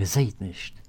Man seht nicht.